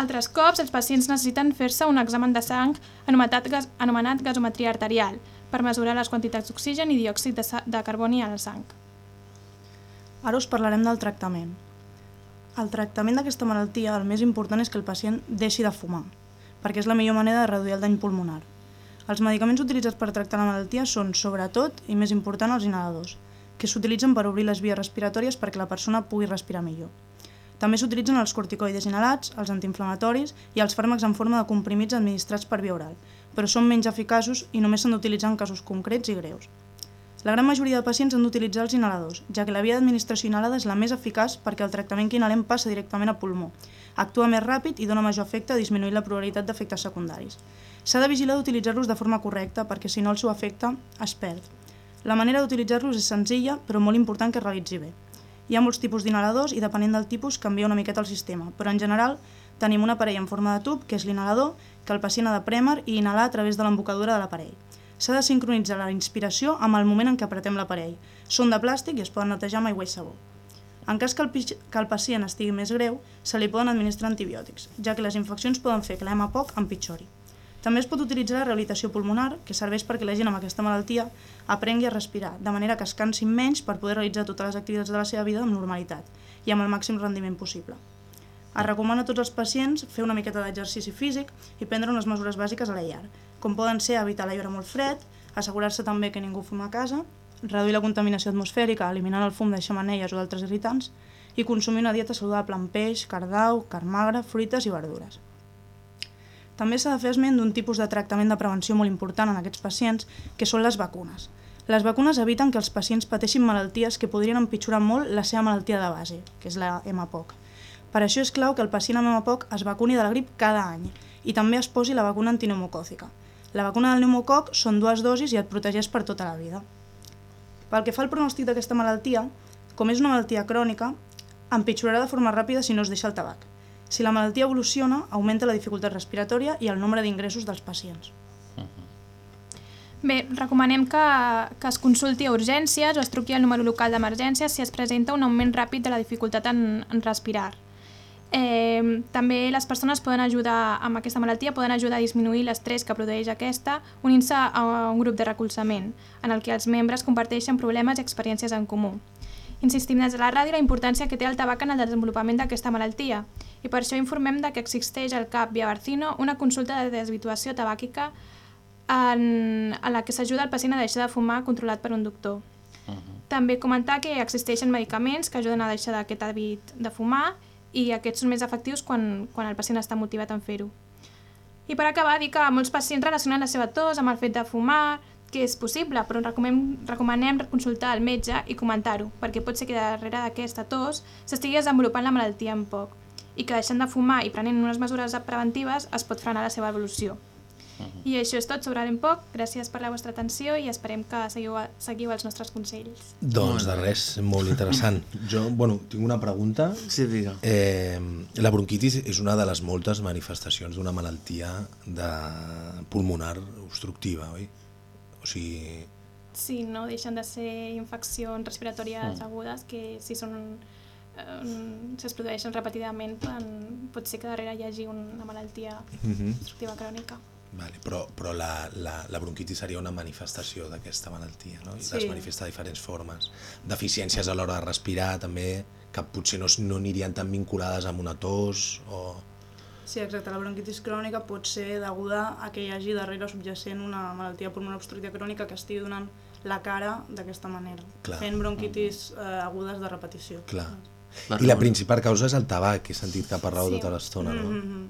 Altres cops, els pacients necessiten fer-se un examen de sang anomenat, gas, anomenat gasometria arterial per mesurar les quantitats d'oxigen i diòxid de, de carboni a la sang. Ara us parlarem del tractament. El tractament d'aquesta malaltia, el més important és que el pacient deixi de fumar, perquè és la millor manera de reduir el dany pulmonar. Els medicaments utilitzats per tractar la malaltia són, sobretot, i més important, els inhaladors, que s'utilitzen per obrir les vies respiratòries perquè la persona pugui respirar millor. També s'utilitzen els corticoides inhalats, els antiinflamatoris i els fàrmacs en forma de comprimits administrats per via oral, però són menys eficaços i només s'han d'utilitzar en casos concrets i greus. La gran majoria de pacients han d'utilitzar els inhaladors, ja que la via d'administració inhalada és la més eficaç perquè el tractament que inhalem passa directament a pulmó. Actua més ràpid i dona major efecte a disminuir la probabilitat d'efectes secundaris. S'ha de vigilar d'utilitzar-los de forma correcta perquè si no el seu efecte es perd. La manera d'utilitzar-los és senzilla però molt important que es realitzi bé. Hi ha molts tipus d'inhaladors i depenent del tipus canvia una miqueta el sistema, però en general tenim un aparell en forma de tub, que és l'inhalador, que el pacient ha de prémer i inhalar a través de l'embocadura de l'aparell. S'ha de sincronitzar la inspiració amb el moment en què apretem l'aparell. Són de plàstic i es poden netejar amb aigua i sabó. En cas que el, que el pacient estigui més greu, se li poden administrar antibiòtics, ja que les infeccions poden fer que l'EMA poc empitjori. També es pot utilitzar la rehabilitació pulmonar, que serveix perquè la gent amb aquesta malaltia aprengui a respirar, de manera que es cansin menys per poder realitzar totes les activitats de la seva vida amb normalitat i amb el màxim rendiment possible. Es recomana a tots els pacients fer una miqueta d'exercici físic i prendre unes mesures bàsiques a la llar, com poden ser evitar l'aire molt fred, assegurar-se també que ningú fuma a casa, reduir la contaminació atmosfèrica eliminant el fum de xamanelles o d'altres irritants i consumir una dieta saludable amb peix, cardau, carn magra, fruites i verdures. També s'ha de fer esment d'un tipus de tractament de prevenció molt important en aquests pacients, que són les vacunes. Les vacunes eviten que els pacients pateixin malalties que podrien empitjorar molt la seva malaltia de base, que és la MPOC. Per això és clau que el pacient amb MPOC es vacuni de la grip cada any i també es posi la vacuna antineumocòcica. La vacuna del pneumococ són dues dosis i et protegeix per tota la vida. Pel que fa al pronòstic d'aquesta malaltia, com és una malaltia crònica, empitjorarà de forma ràpida si no es deixa el tabac. Si la malaltia evoluciona, augmenta la dificultat respiratòria i el nombre d'ingressos dels pacients. Bé, recomanem que, que es consulti a urgències o es truqui al número local d'emergències si es presenta un augment ràpid de la dificultat en, en respirar. Eh, també les persones poden ajudar amb aquesta malaltia, poden ajudar a disminuir l'estrès que produeix aquesta unint-se a un grup de recolzament en el que els membres comparteixen problemes i experiències en comú. Insistim des de la ràdio la importància que té el tabac en el desenvolupament d'aquesta malaltia i per això informem de que existeix al CAP Via Barcino una consulta de deshabituació tabàquica en, en la que s'ajuda el pacient a deixar de fumar controlat per un doctor. Uh -huh. També comentar que existeixen medicaments que ajuden a deixar d'aquest hàbit de fumar i aquests són més efectius quan, quan el pacient està motivat en fer-ho. I per acabar, dir que molts pacients relacionen la seva tos amb el fet de fumar, que és possible, però recomanem, recomanem consultar el metge i comentar-ho, perquè pot ser que darrere d'aquesta tos s'estigui desenvolupant la malaltia en poc i que deixant de fumar i prenent unes mesures preventives es pot frenar la seva evolució. Uh -huh. I això és tot sobre l'EMPOC. Gràcies per la vostra atenció i esperem que seguiu, seguiu els nostres consells. Doncs de res, molt interessant. (laughs) Jo, bueno, tinc una pregunta. Sí, digue. Eh, la bronquitis és una de les moltes manifestacions d'una malaltia de pulmonar obstructiva, oi? O sigui... Sí, no deixen de ser infeccions respiratòries mm. agudes que si són eh, si es produeixen repetidament pot ser que darrere hi hagi una malaltia mm -hmm. obstructiva crònica. Vale, però, però la, la, la bronquitis seria una manifestació d'aquesta malaltia, no? I Sí. es manifesta de diferents formes. Deficiències a l'hora de respirar, també, que potser no, no anirien tan vinculades amb una tos o... Sí, exacte. La bronquitis crònica pot ser deguda a que hi hagi darrere subjacent una malaltia pulmonar obstructiva crònica que estigui donant la cara d'aquesta manera, Clar. fent bronquitis eh, agudes de repetició. Clar. I la principal causa és el tabac, que he sentit que parleu Sí. tota l'estona, no? Mm -hmm.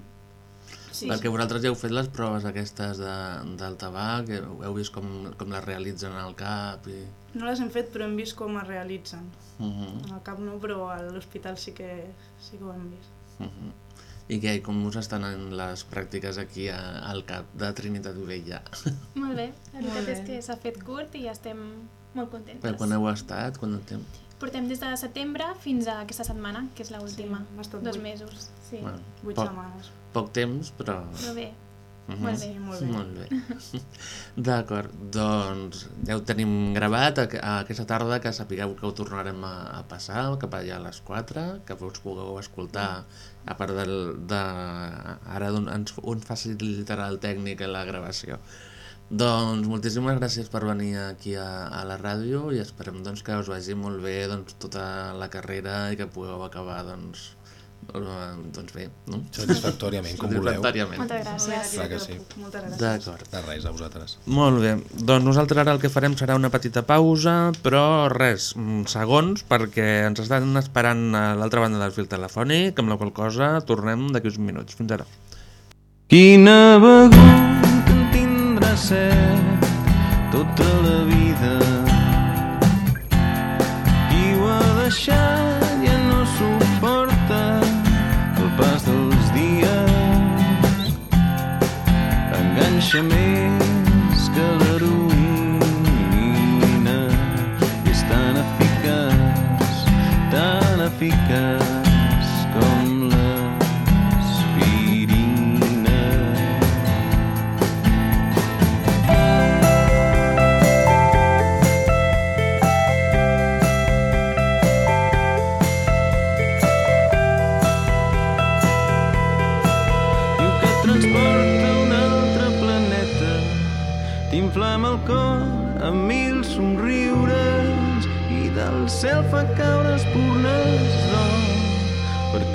Sí, Perquè vosaltres ja heu fet les proves aquestes de, del tabac, heu heu vist com, com les realitzen al CAP i... No les hem fet, però hem vist com es realitzen. Uh -huh. En el cap no, però a l'hospital sí que, sí que ho hem vist. Uh -huh. I què, com us estan en les pràctiques aquí a, al CAP de Trinitat Vella? (laughs) Molt bé, la veritat bé. és que s'ha fet curt i estem molt contentes. Però quan heu estat? Quant de temps? Portem des de setembre fins a aquesta setmana, que és l'última, Sí, dos vuit. mesos. Sí. Bueno, Vuit poc, setmanes. poc temps, però... Però bé, Mhm. molt bé. Sí, molt bé. Molt bé. (laughs) D'acord, doncs ja ho tenim gravat a, a aquesta tarda, que sapigueu que ho tornarem a, a passar cap allà a les 4, que us pugueu escoltar, a part del, de... Ara don- ens, ens facilitarà el tècnic la gravació. Doncs moltíssimes gràcies per venir aquí a, a la ràdio i esperem doncs, que us vagi molt bé doncs, tota la carrera i que pugueu acabar doncs, doncs bé, no? Satisfactòriament, com voleu. Satisfactòriament. Moltes gràcies. Clar que sí. Moltes gràcies. D'acord. De res, a vosaltres. Molt bé, doncs nosaltres ara el que farem serà una petita pausa, però res, mm, segons, perquè ens estan esperant a l'altra banda del fil telefònic, amb la qual cosa tornem d'aquí uns minuts. Fins ara. Quina begut en tindrà set tota la vida. Qui ho ha deixat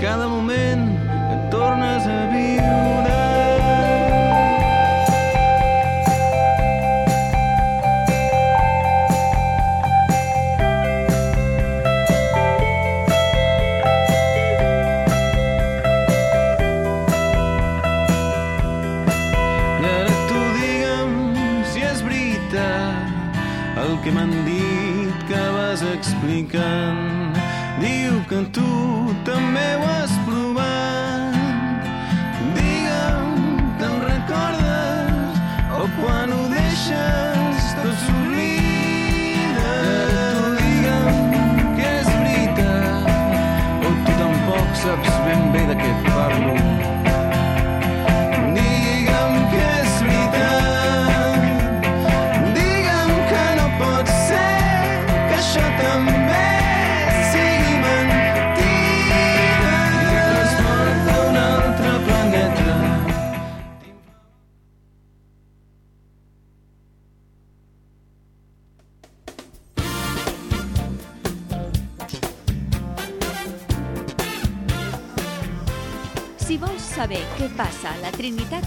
cada moment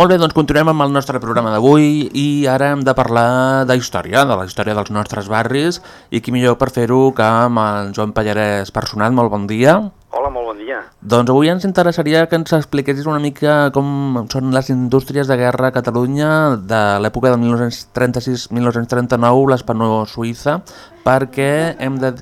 Molt bé, doncs continuem amb el nostre programa d'avui i ara hem de parlar de història, de la història dels nostres barris i qui millor per fer-ho que amb el Joan Pallarès Personat. Molt bon dia. Hola, molt bon dia. Doncs avui ens interessaria que ens expliquessis una mica com són les indústries de guerra a Catalunya de l'època del 1936-1939, l'Espano-Suïssa, perquè hem de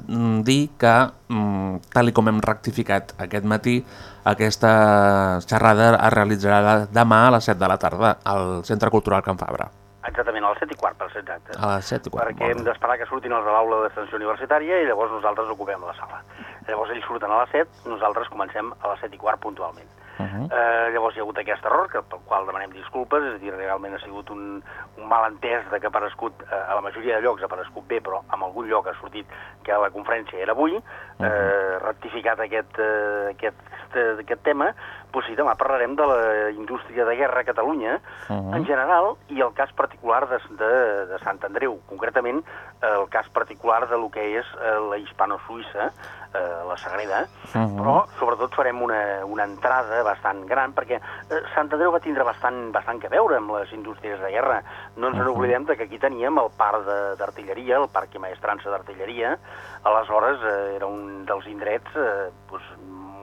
dir que, mm, tal i com hem rectificat aquest matí, aquesta xerrada es realitzarà demà a les 7 de la tarda al Centre Cultural Can Fabra. Exactament, a les 7 i quart, per ser exacte. A les 7 i quart. Perquè hem d'esperar que surtin els de l'aula d'extensió universitària i llavors nosaltres ocupem la sala. Llavors ells surten a les 7, nosaltres comencem a les 7 i quart puntualment. Uh -huh. Eh, llavors hi ha hagut aquest error, que, pel qual demanem disculpes, és a dir, realment ha sigut un, un malentès de que ha aparegut, eh, a la majoria de llocs ha aparegut bé, però en algun lloc ha sortit que la conferència era avui, eh, rectificat aquest, eh, aquest, eh, aquest tema, doncs sí, demà parlarem de la indústria de guerra a Catalunya, Mhm. en general, i el cas particular de, de, de Sant Andreu, concretament el cas particular de lo que és eh, la hispano-suïssa, eh, la Sagrada, Mhm. però sobretot farem una, una entrada bastant gran, perquè eh, Sant Andreu va tindre bastant, bastant que veure amb les indústries de guerra. No ens Mhm. n'oblidem de que aquí teníem el parc de- d'artilleria, el parc i maestrança d'artilleria, aleshores eh, era un dels indrets eh, pues,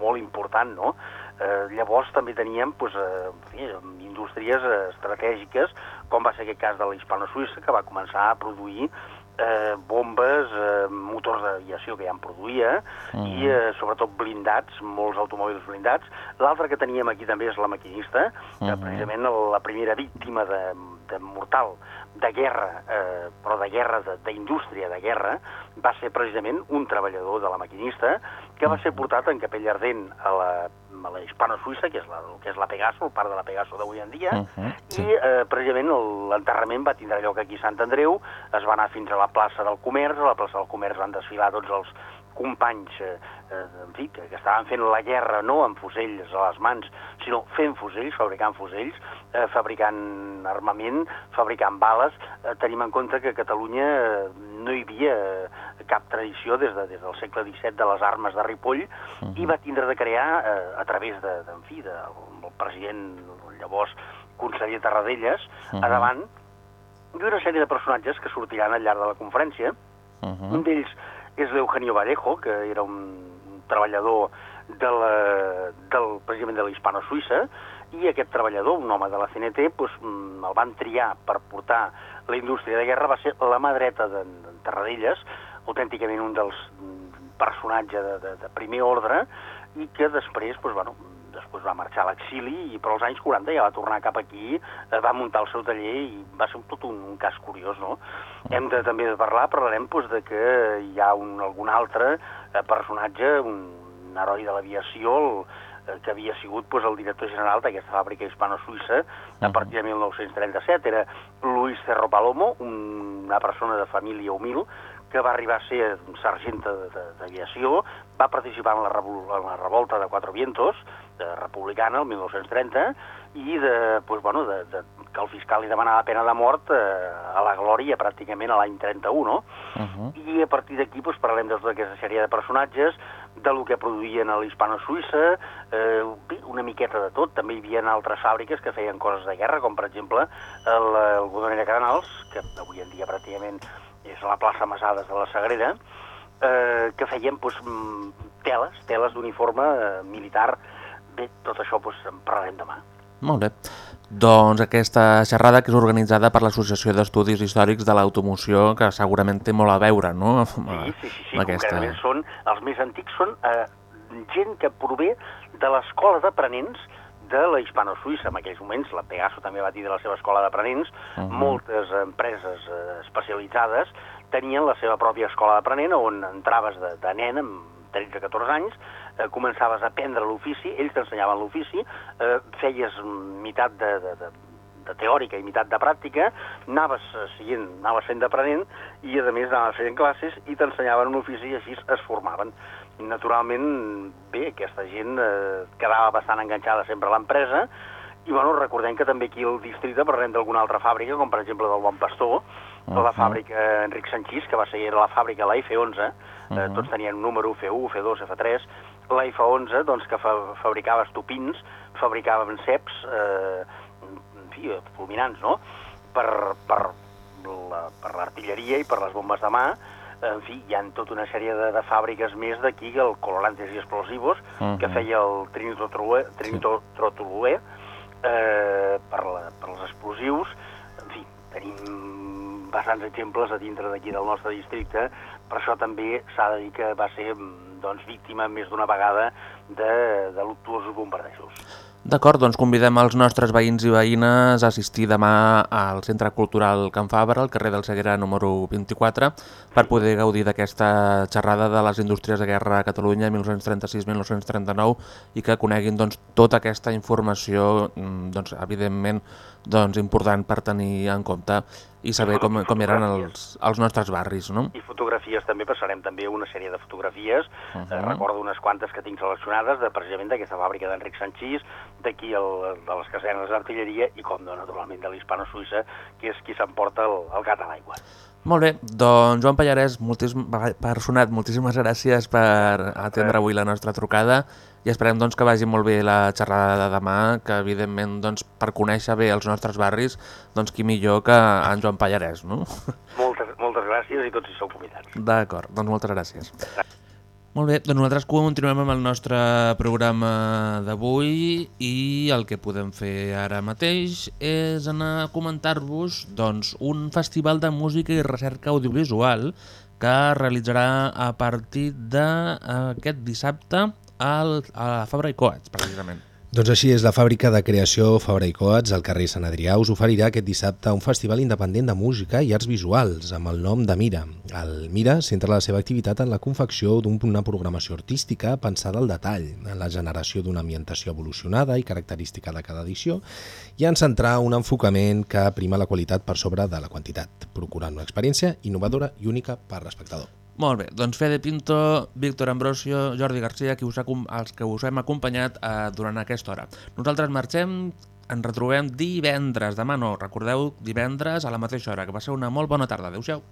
molt important, no? Eh, llavors també teníem pues, eh, en fi, indústries eh, estratègiques, com va ser aquest cas de la hispano-suïssa, que va començar a produir eh, bombes, eh, motors d'aviació que ja en produïa, i eh, sobretot blindats, molts automòbils blindats. L'altre que teníem aquí també és la maquinista, que Mhm. precisament la primera víctima de, de mortal de guerra, eh, però de guerra, de- d'indústria de, de guerra, va ser precisament un treballador de la maquinista que va ser portat en capella ardent a la, a la hispano-suïssa, que és la, que és la Pegaso, el parc de la Pegaso d'avui en dia, Mhm, i eh, precisament l'enterrament va tindre lloc aquí a Sant Andreu, es va anar fins a la plaça del Comerç, a la plaça del Comerç van desfilar tots els companys eh, eh, en fi, que, que estaven fent la guerra no amb fusells a les mans, sinó fent fusells, fabricant fusells, eh, fabricant armament, fabricant bales. Eh, tenim en compte que a Catalunya eh, no hi havia eh, cap tradició des, de, des del segle XVII de les armes de Ripoll i va tindre de crear, eh, a través de, de, en fi, del del president, llavors conseller Tarradellas, Mhm. a davant, i una sèrie de personatges que sortiran al llarg de la conferència. Mhm. Un d'ells és l'Eugenio Vallejo, que era un treballador de la, del, precisament de la hispano-suïssa, i aquest treballador, un home de la CNT, doncs, mm, el van triar per portar la indústria de guerra, va ser la mà dreta de, de Tarradellas, autènticament un dels mm, personatges de, de, de primer ordre, i que després, doncs, bueno, després va marxar a l'exili i però als anys 40 ja va tornar cap aquí, eh, va muntar el seu taller i va ser un, tot un, un cas curiós, no? Hem de també de parlar, parlarem doncs, de que hi ha un, algun altre eh, personatge, un, un heroi de l'aviació, el, eh, que havia sigut pues, el director general d'aquesta fàbrica hispano-suïssa a partir de 1937. Era Luis Cerro Palomo, una persona de família humil, que va arribar a ser un sergent d'aviació, va participar en la, en la revolta de Quatre Vientos, de republicana, el 1930, i de, pues, bueno, de, de, que el fiscal li demanava pena de mort eh, a la glòria pràcticament a l'any 31, no? Uh -huh. I a partir d'aquí doncs, parlem de tota aquesta sèrie de personatges, de lo que produïen a l'Hispano-Suïssa, eh, una miqueta de tot. També hi havia altres fàbriques que feien coses de guerra, com per exemple el, el Godonera Canals, que avui en dia pràcticament és la plaça Masades de la Sagrera, eh, que feien doncs, teles, teles d'uniforme eh, militar. Bé, tot això doncs, en parlarem demà. Molt bé. Doncs aquesta xerrada que és organitzada per l'Associació d'Estudis Històrics de l'Automoció, que segurament té molt a veure, no?, Sí, sí, sí, sí aquesta... són, els més antics són eh, gent que prové de l'escola d'aprenents de la hispano-suïssa. En aquells moments la Pegaso també va dir de la seva escola d'aprenents, Mhm. moltes empreses eh, especialitzades tenien la seva pròpia escola d'aprenent on entraves de, de nen amb 13-14 anys, eh, començaves a aprendre l'ofici, ells t'ensenyaven l'ofici, eh, feies meitat de, de, de, de teòrica i meitat de pràctica, anaves eh, siguent, anaves fent d'aprenent i a més anaves fent classes i t'ensenyaven un ofici i així es formaven. Naturalment, bé, aquesta gent eh, quedava bastant enganxada sempre a l'empresa i bueno, recordem que també aquí al districte parlem d'alguna altra fàbrica, com per exemple del Bon Pastor, o la fàbrica Enric Sanchís, que va ser la fàbrica la F11, eh, Mhm. tots tenien un número F1, F2, F3, la F11, doncs, que fa, fabricava estupins, fabricaven ceps, eh, en fi, fulminants, no?, per, per la- per l'artilleria i per les bombes de mà, en fi, hi ha tota una sèrie de, de fàbriques més d'aquí, el Colorantes i Explosivos, Mhm. que feia el Trinitrotoluè, Trinitrotoluè eh, per, la, per els explosius, en fi, tenim bastants exemples a dintre d'aquí del nostre districte, per això també s'ha de dir que va ser mm, doncs, víctima més d'una vegada de, de luctuosos bombardejos. D'acord, doncs convidem els nostres veïns i veïnes a assistir demà al Centre Cultural Can Fabra, al carrer del Seguera número 24, per poder gaudir d'aquesta xerrada de les indústries de guerra a Catalunya 1936-1939 i que coneguin doncs, tota aquesta informació, mm, doncs, evidentment, doncs, important per tenir en compte i saber com, com eren els, els nostres barris. No? I fotografies també, passarem també una sèrie de fotografies, uh. -huh. eh, recordo unes quantes que tinc seleccionades, de, precisament d'aquesta fàbrica d'Enric Sanchís, d'aquí de les casernes d'artilleria i, com no, naturalment, de l'hispano-suïssa, que és qui s'emporta el, el gat a l'aigua. Molt bé, doncs Joan Pallarès, moltíssim, personat, moltíssimes gràcies per atendre avui la nostra trucada i esperem doncs, que vagi molt bé la xerrada de demà, que evidentment doncs, per conèixer bé els nostres barris, doncs qui millor que en Joan Pallarès, no? (laughs) Moltes, moltes gràcies i tots hi sou convidats. D'acord, doncs moltes gràcies. Molt bé, doncs nosaltres continuem amb el nostre programa d'avui i el que podem fer ara mateix és anar a comentar-vos doncs, un festival de música i recerca audiovisual que es realitzarà a partir d'aquest dissabte al, a la Fabra i Coats, precisament. Doncs així és, la fàbrica de creació Fabra i Coats al carrer Sant Adrià us oferirà aquest dissabte un festival independent de música i arts visuals amb el nom de Mira. El Mira centra la seva activitat en la confecció d'una programació artística pensada al detall, en la generació d'una ambientació evolucionada i característica de cada edició i en centrar un enfocament que prima la qualitat per sobre de la quantitat, procurant una experiència innovadora i única per l'espectador. Molt bé, doncs Fede Pinto, Víctor Ambrosio, Jordi Garcia, qui us ha, els que us hem acompanyat eh, durant aquesta hora. Nosaltres marxem, ens retrobem divendres, demà no, recordeu, divendres a la mateixa hora, que va ser una molt bona tarda. Adéu-siau.